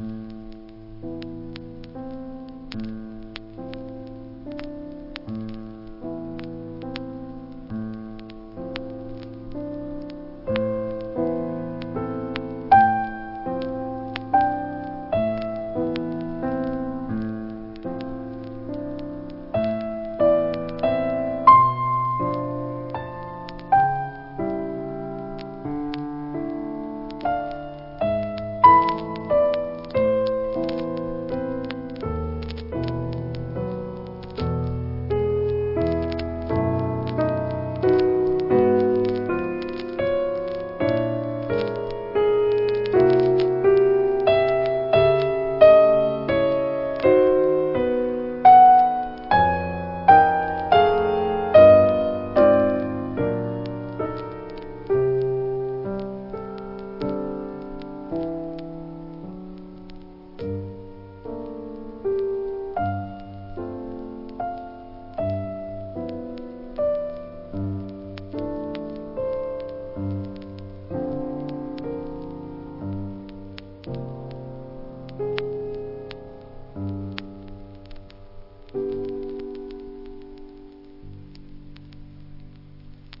Mm-hmm.